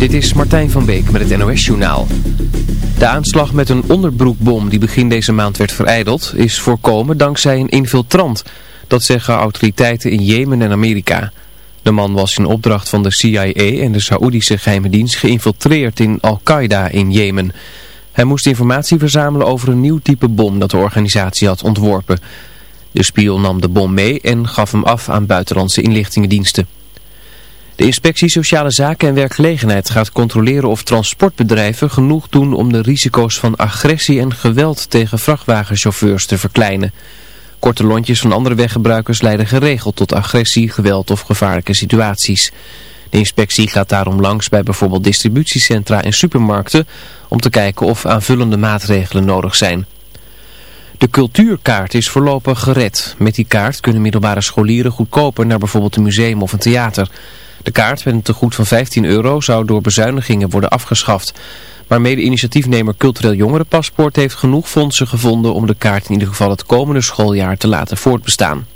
Dit is Martijn van Beek met het NOS-journaal. De aanslag met een onderbroekbom die begin deze maand werd vereideld... is voorkomen dankzij een infiltrant. Dat zeggen autoriteiten in Jemen en Amerika. De man was in opdracht van de CIA en de Saoedische geheime dienst... geïnfiltreerd in Al-Qaeda in Jemen. Hij moest informatie verzamelen over een nieuw type bom... dat de organisatie had ontworpen. De spion nam de bom mee en gaf hem af aan buitenlandse inlichtingendiensten. De inspectie Sociale Zaken en Werkgelegenheid gaat controleren of transportbedrijven genoeg doen om de risico's van agressie en geweld tegen vrachtwagenchauffeurs te verkleinen. Korte lontjes van andere weggebruikers leiden geregeld tot agressie, geweld of gevaarlijke situaties. De inspectie gaat daarom langs bij bijvoorbeeld distributiecentra en supermarkten om te kijken of aanvullende maatregelen nodig zijn. De cultuurkaart is voorlopig gered. Met die kaart kunnen middelbare scholieren goedkoper naar bijvoorbeeld een museum of een theater. De kaart met een tegoed van 15 euro zou door bezuinigingen worden afgeschaft. Maar mede-initiatiefnemer Cultureel Jongerenpaspoort heeft genoeg fondsen gevonden om de kaart in ieder geval het komende schooljaar te laten voortbestaan.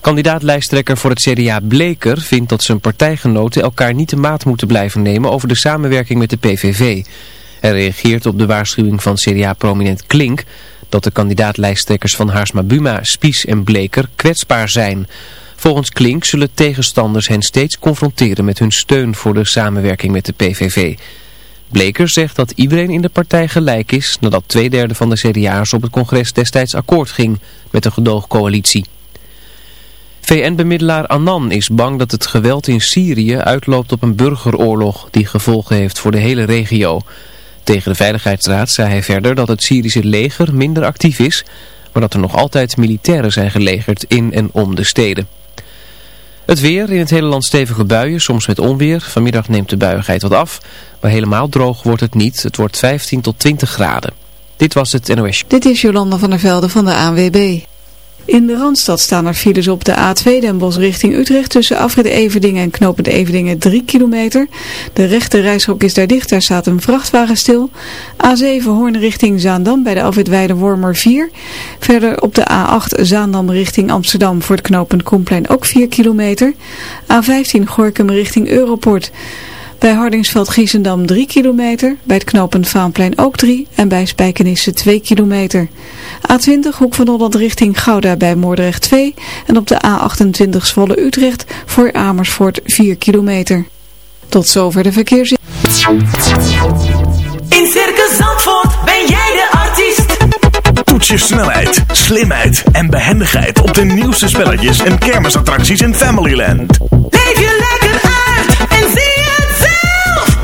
Kandidaat-lijsttrekker voor het CDA Bleker vindt dat zijn partijgenoten elkaar niet de maat moeten blijven nemen over de samenwerking met de PVV. Hij reageert op de waarschuwing van CDA-prominent Klink dat de kandidaat-lijsttrekkers van Haarsma Buma, Spies en Bleker kwetsbaar zijn... Volgens Klink zullen tegenstanders hen steeds confronteren met hun steun voor de samenwerking met de PVV. Bleker zegt dat iedereen in de partij gelijk is nadat twee derde van de CDA's op het congres destijds akkoord ging met de gedoogcoalitie. VN-bemiddelaar Annan is bang dat het geweld in Syrië uitloopt op een burgeroorlog die gevolgen heeft voor de hele regio. Tegen de Veiligheidsraad zei hij verder dat het Syrische leger minder actief is, maar dat er nog altijd militairen zijn gelegerd in en om de steden. Het weer, in het hele land stevige buien, soms met onweer. Vanmiddag neemt de buiigheid wat af, maar helemaal droog wordt het niet. Het wordt 15 tot 20 graden. Dit was het NOS. Dit is Jolanda van der Velde van de ANWB. In de Randstad staan er files op de A2 Den Bosch richting Utrecht tussen Afrit Everdingen en Knopend Everdingen 3 kilometer. De rechte reishok is daar dicht, daar staat een vrachtwagen stil. A7 Hoorn richting Zaandam bij de Afrit Weidewormer 4. Verder op de A8 Zaandam richting Amsterdam voor het knooppunt Koenplein ook 4 kilometer. A15 Gorkum richting Europort. Bij Hardingsveld-Giessendam 3 kilometer, bij het knooppunt Vaanplein ook 3 en bij Spijkenisse 2 kilometer. A20 Hoek van Holland richting Gouda bij Moordrecht 2 en op de A28 Zwolle Utrecht voor Amersfoort 4 kilometer. Tot zover de verkeers. In Circus Zandvoort ben jij de artiest. Toets je snelheid, slimheid en behendigheid op de nieuwste spelletjes en kermisattracties in Familyland. Leef je lekker uit en zie.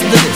is the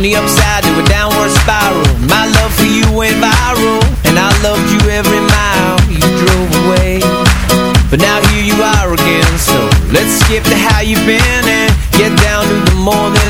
On the upside to a downward spiral. My love for you went viral And I loved you every mile you drove away. But now here you are again So let's skip to how you've been And get down to the more than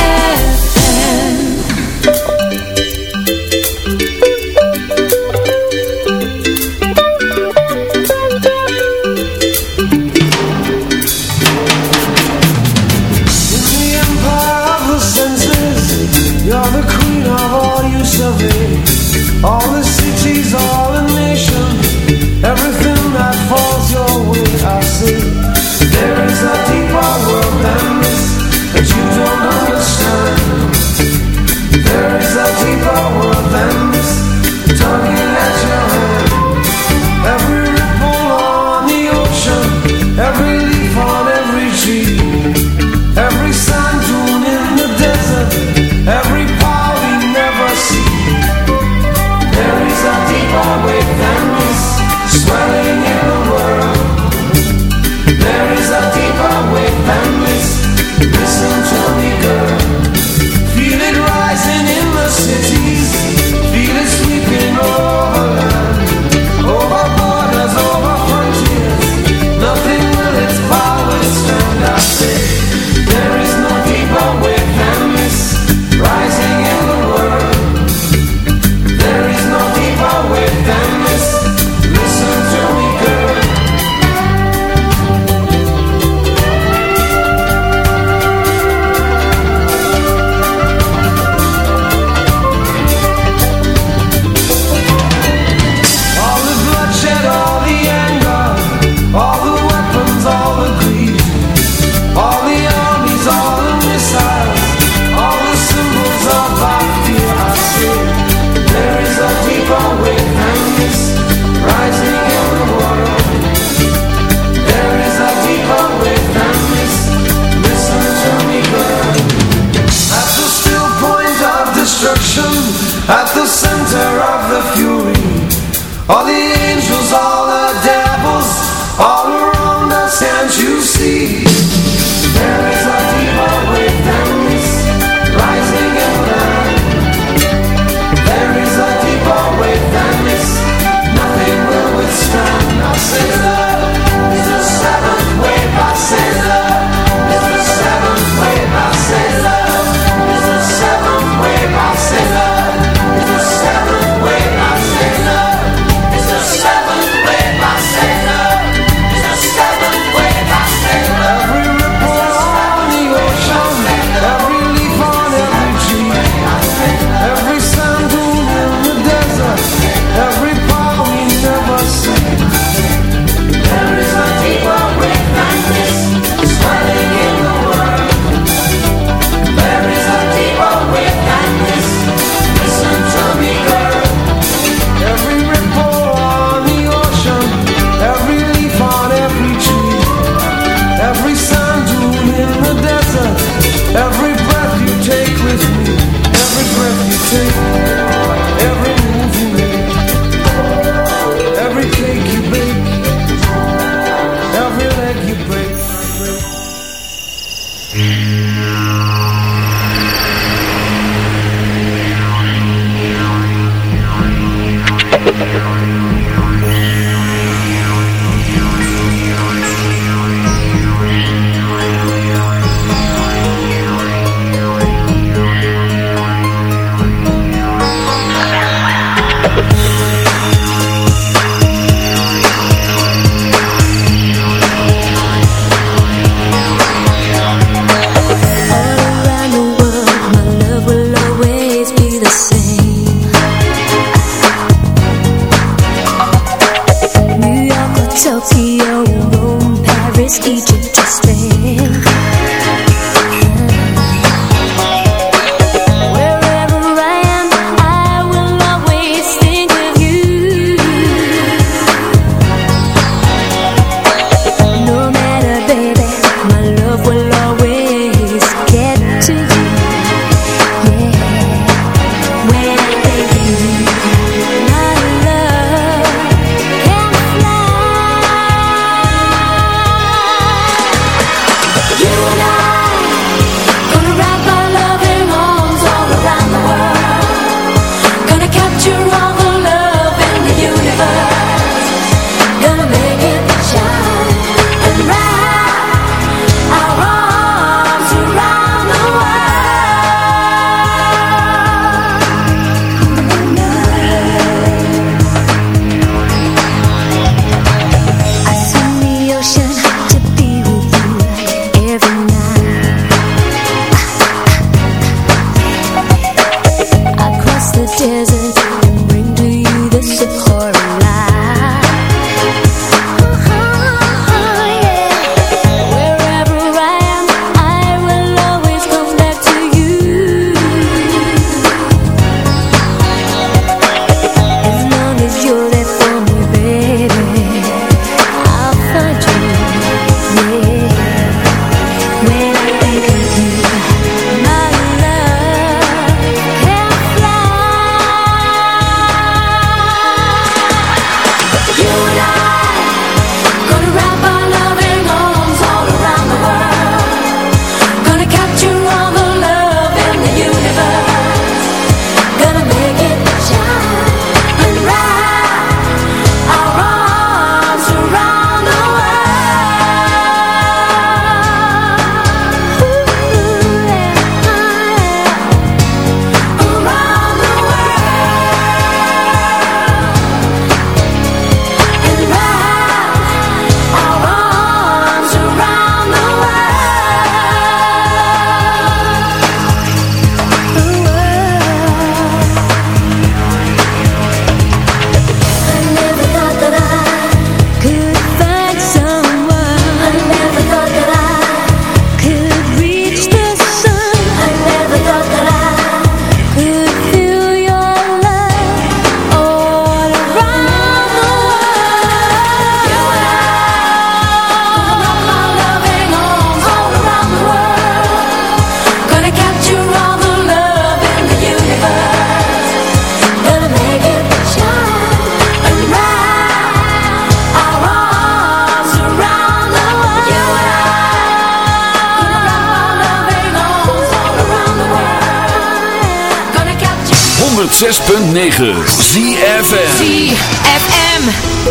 106.9 ZFM ZFM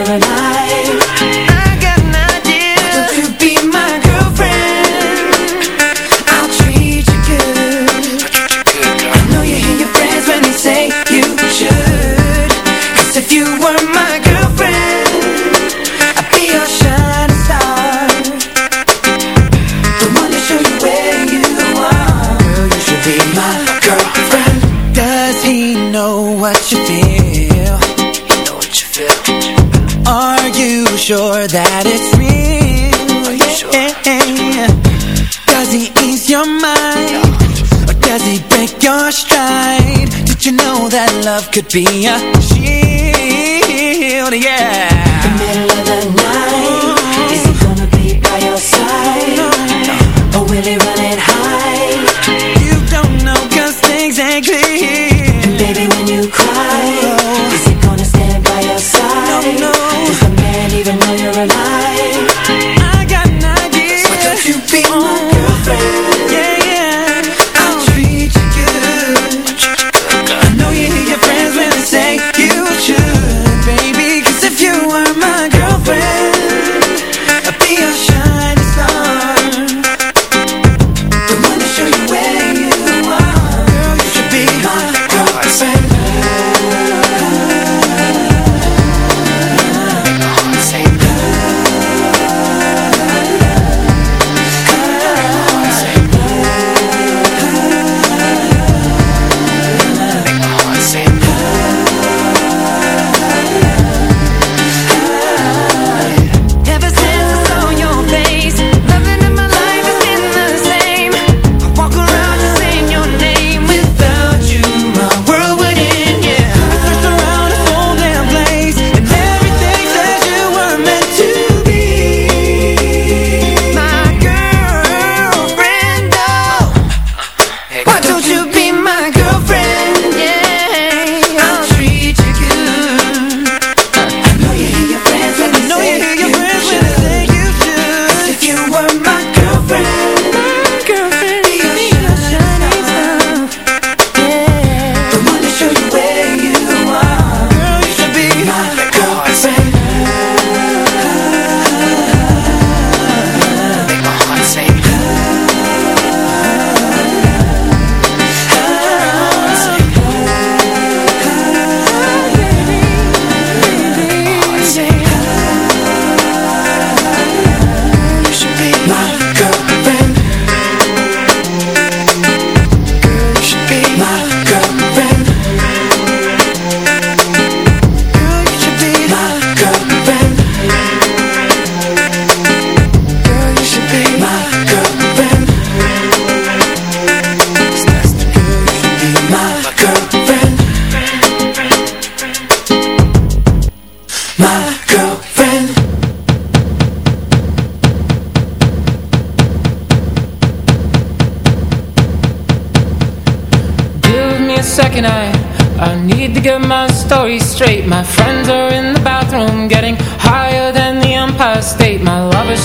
and I novinha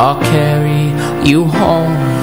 I'll carry you home.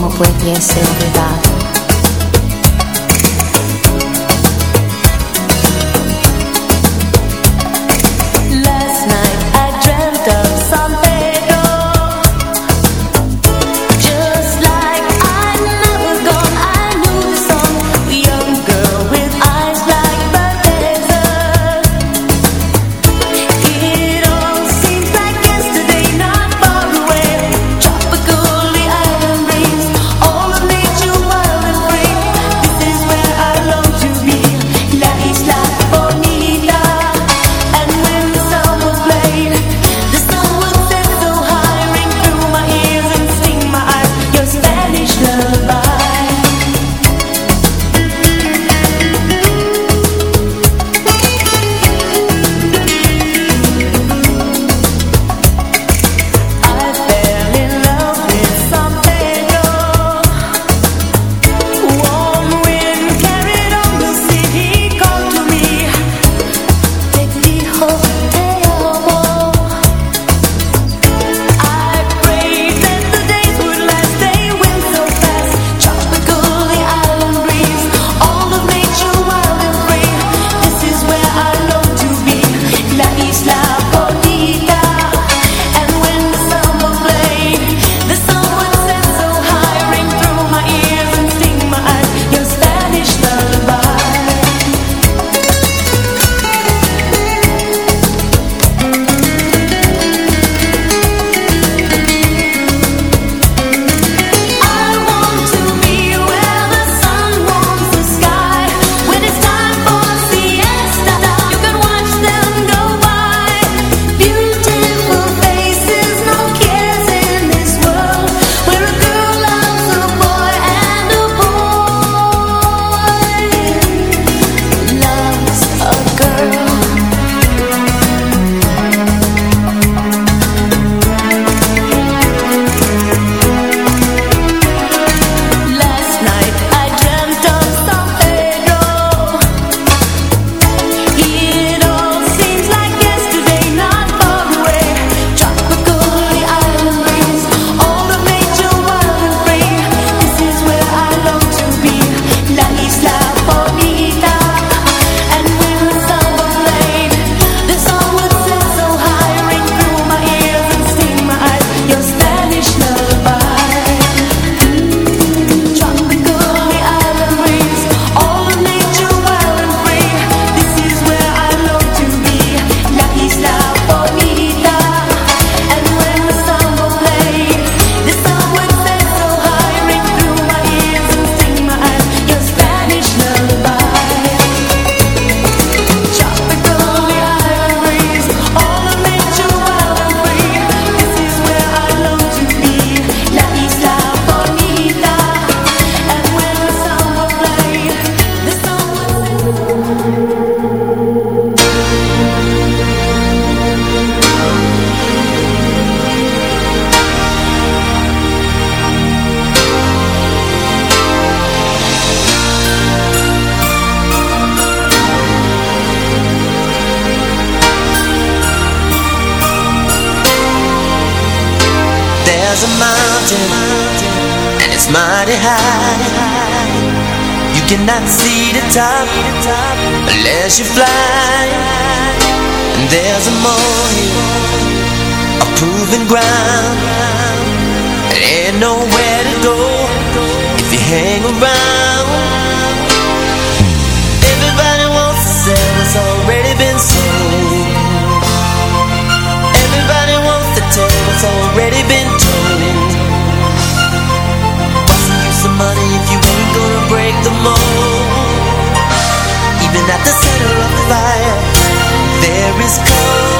como poetria ser verdade? There's a mountain And it's mighty high. You cannot see the top Unless you fly. And there's a molehill A proven ground and ain't nowhere to go If you hang around. Everybody wants to sell It's already been sold already been the most. Even at the center of the fire, there is gold.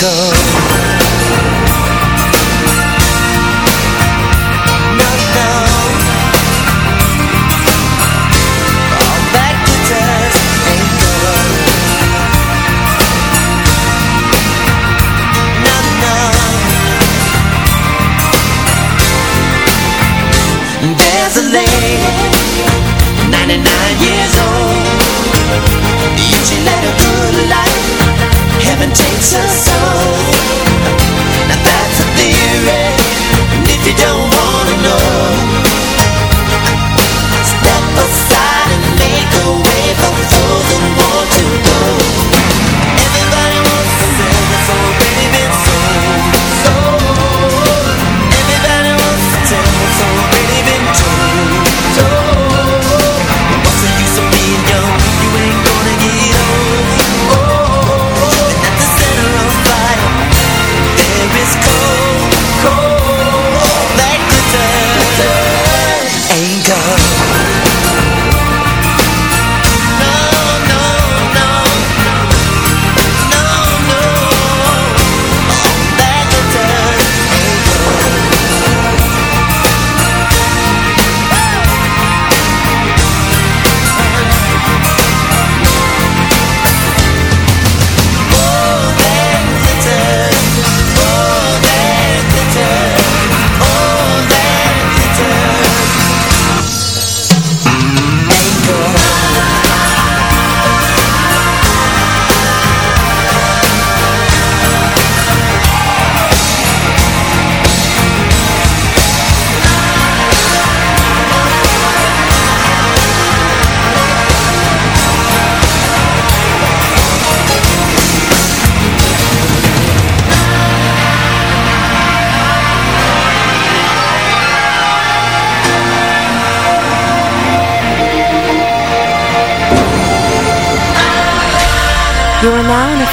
go.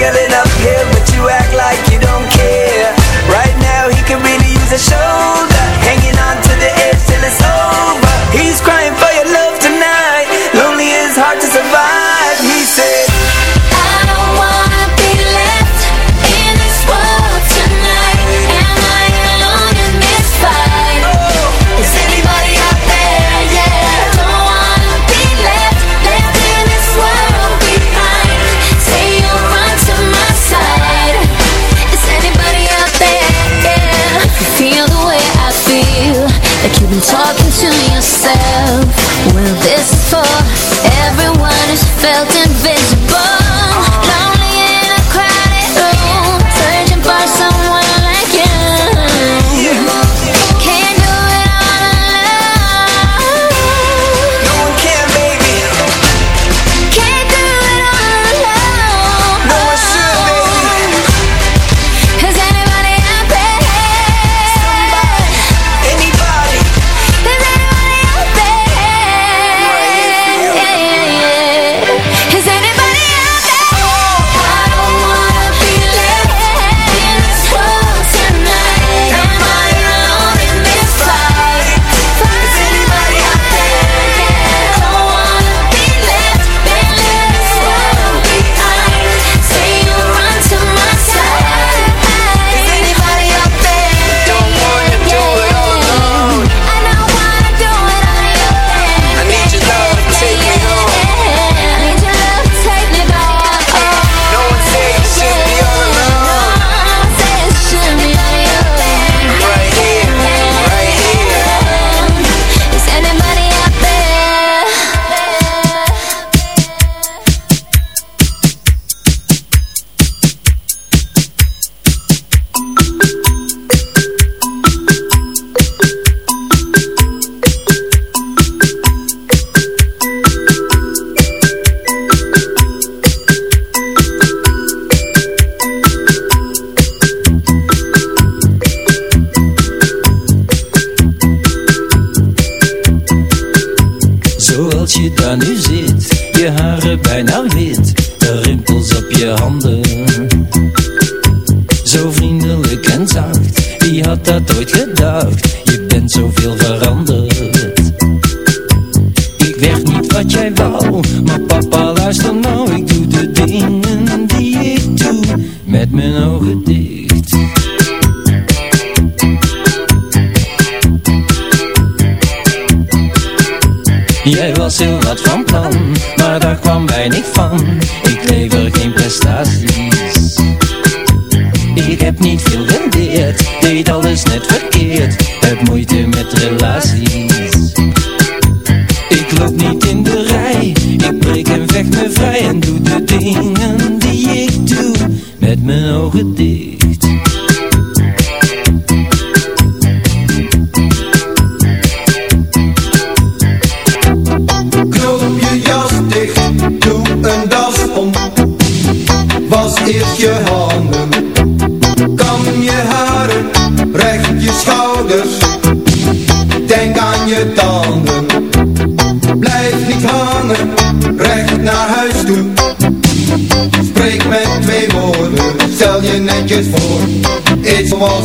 struggling uphill, but you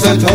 at home.